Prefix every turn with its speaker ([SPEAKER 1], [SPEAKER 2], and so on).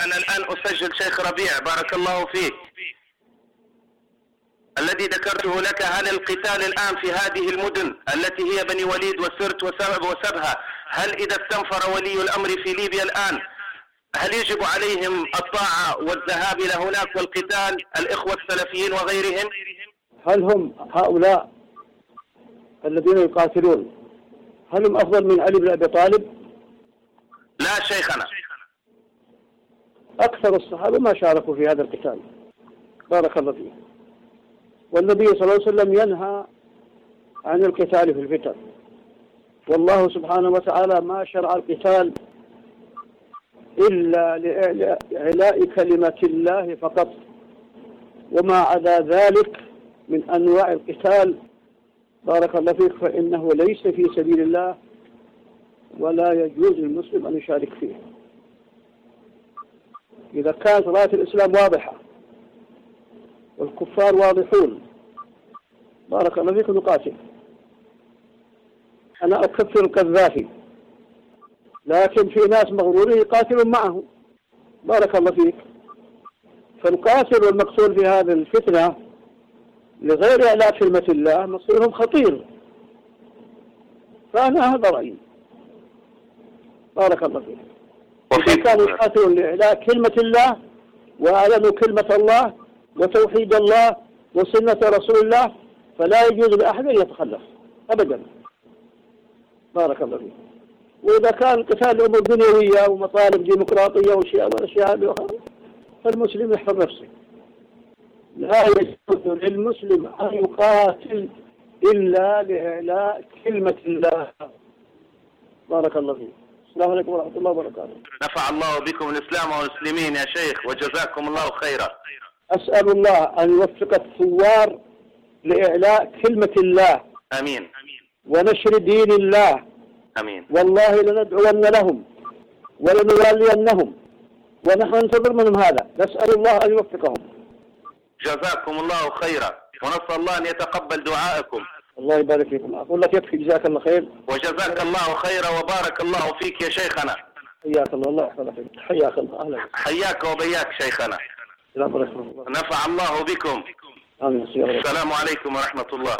[SPEAKER 1] أنا الآن أسجل شيخ ربيع بارك الله فيك. الذي ذكرته لك هل القتال الآن في هذه المدن التي هي بني وليد وسرت وسبها. هل إذا استنفر ولي الأمر في ليبيا الآن هل يجب عليهم الطاعة والذهاب إلى هناك والقتال؟ الإخوة السلفيين وغيرهم؟
[SPEAKER 2] هل هم هؤلاء الذين يقاتلون هل هم أفضل من علي بن أبي طالب؟
[SPEAKER 1] لا شيخنا.
[SPEAKER 2] أكثر الصحابة ما شاركوا في هذا القتال. بارك الله فيه والنبي صلى الله عليه وسلم ينهى عن القتال في الفتن. والله سبحانه وتعالى ما شرع القتال إلا لإعلاء كلمة الله فقط. وما عدا ذلك من أنواع القتال. بارك الله فيك فإنه ليس في سبيل الله ولا يجوز للمسلم أن يشارك فيه. إذا كانت راية الإسلام واضحة والكفار واضحون. بارك الله فيك نقاتل أنا أكفر القذافي لكن في ناس مغرورين يقاتلون معه. بارك الله فيك. فالقاتل والمقتول في هذه الفتنة لغير إعلاء كلمة الله مصيرهم خطير. فأنا هذا رأيي. بارك الله فيك. وفي كانوا يقاتلون لإعلاء كلمة الله وأعلنوا كلمة الله وتوحيد الله وسنة رسول الله فلا يجوز لأحد أن يتخلف أبدا. بارك الله فيك. وإذا كان قتال أمور دنيوية ومطالب ديمقراطية وأشياء والأشياء هذه فالمسلم يحفظ نفسه. لا يجوز للمسلم أن يقاتل إلا لإعلاء كلمة الله. بارك الله فيك. السلام عليكم ورحمة الله وبركاته.
[SPEAKER 1] نفع الله بكم الإسلام والمسلمين يا شيخ وجزاكم الله خيرا.
[SPEAKER 2] أسأل الله أن يوفق الثوار لإعلاء كلمة الله.
[SPEAKER 1] أمين.
[SPEAKER 2] ونشر دين الله.
[SPEAKER 1] أمين.
[SPEAKER 2] والله لندعون لهم ولنوالينهم. ونحن ننتظر منهم هذا. نسأل الله أن يوفقهم.
[SPEAKER 1] جزاكم الله خيرا. ونسأل الله أن يتقبل دعائكم.
[SPEAKER 2] الله يبارك فيكم. أقول لك يكفي جزاك الله خير.
[SPEAKER 1] وجزاك الله خيرا وبارك الله فيك يا شيخنا.
[SPEAKER 2] حياك الله الله يحفظك. حياك الله أهلا.
[SPEAKER 1] حياك وبياك شيخنا. نفع الله بكم.
[SPEAKER 2] آمين.
[SPEAKER 1] السلام عليكم ورحمة الله.